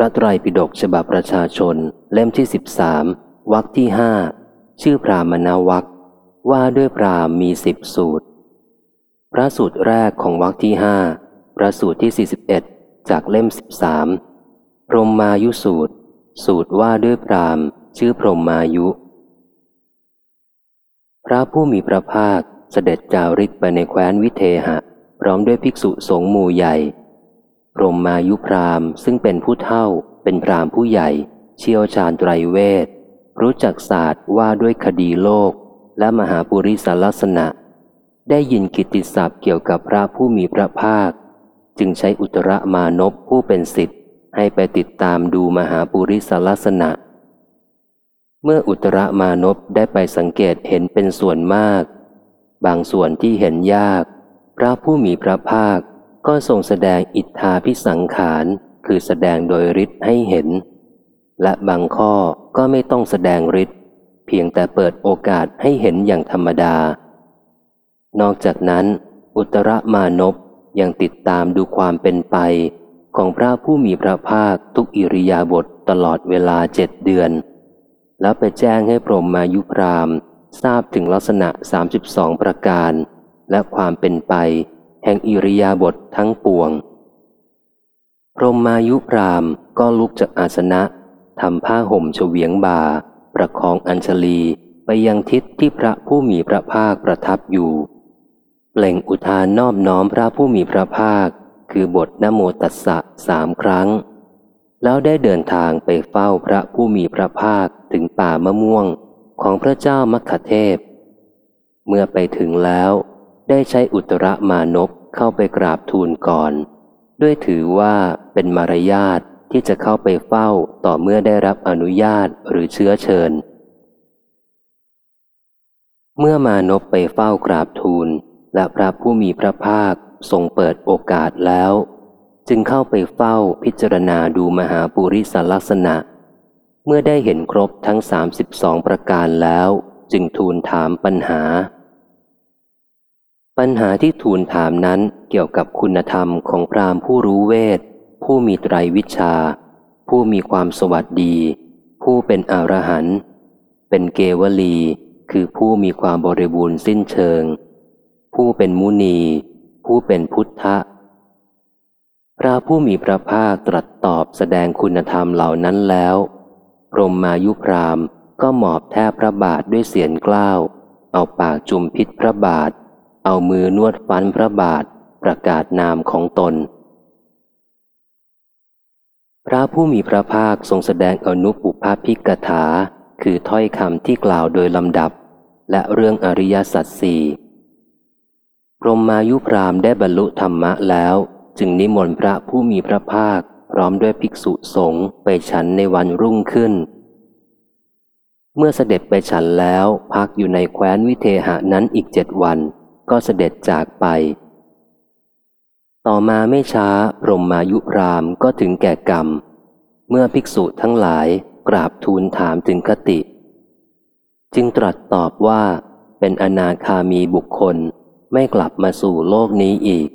ระไตรปิฎกฉบับประชาชน เล่มที่สิบสามวรรคที่ห้าชื่อพรามนาวักว่าด้วยพรามมีสิบสูตร พระสูตรแรกของวรรคที่ห้าพระสูตรที่สี่สิบเอ็ดจากเล่มสิบสามพรหมมายุสูตร สูตรว่าด้วยพรามชื่อพรหมมายุ พระผู้มีพระภาคเสด็จจาริกไปในแคว้นวิเทหะ พร้อมด้วยภิกษุสงฆ์หมู่ใหญ่ รหมมายุพรามซึ่งเป็นผู้เท่า เป็นพรามผู้ใหญ่ เชี่ยวชาญไตรเวท รู้จักศาสตร์ว่าด้วยคดีโลก และมหาปุริสลักษณะ ได้ยินกิตติศัพท์เกี่ยวกับพระผู้มีพระภาค จึงใช้อุตรมานพผู้เป็นสิทธิ์ ให้ไปติดตามดูมหาปุริสลักษณะ เมื่ออุตรมานพได้ไปสังเกตเห็นเป็นส่วนมาก บางส่วนที่เห็นยาก พระผู้มีพระภาค ก็ทรงแสดงอิทธาพิสังขารคือแสดงโดยฤทธิ์ให้เห็น และบางข้อก็ไม่ต้องแสดงฤทธิ์เพียงแต่เปิดโอกาสให้เห็นอย่างธรรมดา นอกจากนั้น อุตรมานพยังติดตามดูความเป็นไป ของพระผู้มีพระภาคทุกอิริยาบถตลอดเวลาเจ็ดเดือน แล้วไปแจ้งให้พรหมายุพรามทราบถึงลักษณะ 32 ประการ และความเป็นไป แห่งอิริยาบถททั้งปวง พรหมายุพรามก็ลุกจากอาสนะทำผ้าห่มเฉวียงบา ประคองอัญชลีไปยังทิศที่พระผู้มีพระภาคประทับอยู่ เปล่งอุทานนอบน้อมพระผู้มีพระภาค คือบทนโมตัสสะสามครั้ง แล้วได้เดินทางไปเฝ้าพระผู้มีพระภาคถึงป่ามะม่วงของพระเจ้ามัคคเทพ เมื่อไปถึงแล้ว ได้ใช้อุตรมานพเข้าไปกราบทูลก่อน ด้วยถือว่าเป็นมารยาทที่จะเข้าไปเฝ้าต่อเมื่อได้รับอนุญาตหรือเชื้อเชิญ เมื่อมานพไปเฝ้ากราบทูล และพระผู้มีพระภาคทรงเปิดโอกาสแล้ว จึงเข้าไปเฝ้าพิจารณาดูมหาปุริสลักษณะ เมื่อได้เห็นครบทั้ง 32 ประการแล้ว จึงทูลถามปัญหา ปัญหาที่ทูลถามนั้นเกี่ยวกับคุณธรรมของพราหมณ์ผู้รู้เวท ผู้มีไตรวิชา ผู้มีความสวัสดี ผู้เป็นอรหันต์เป็นเกวลี คือผู้มีความบริบูรณ์สิ้นเชิง ผู้เป็นมุนี ผู้เป็นพุทธะพระผู้มีพระภาคตรัสตอบแสดงคุณธรรมเหล่านั้นแล้วพรมมายุพรามก็หมอบแทบพระบาทด้วยเสียงกล้าว เอาปากจุมพิษพระบาท เอามือนวดฟันพระบาทประกาศนามของตน พระผู้มีพระภาคทรงแสดงอนุปุภาพิกถา คือถ้อยคำที่กล่าวโดยลำดับ และเรื่องอริยสัจสี่พรมมายุพรามได้บรรลุธรรมะแล้ว จึงนิมนต์พระผู้มีพระภาค พร้อมด้วยภิกษุสงฆ์ไปฉันในวันรุ่งขึ้น เมื่อเสด็จไปฉันแล้วพักอยู่ในแคว้นวิเทหะนั้นอีกเจ็ดวัน ก็เสด็จจากไป ต่อมาไม่ช้าพรหมมายุรามก็ถึงแก่กรรม เมื่อภิกษุทั้งหลายกราบทูลถามถึงคติ จึงตรัสตอบว่าเป็นอนาคามีบุคคลไม่กลับมาสู่โลกนี้อีก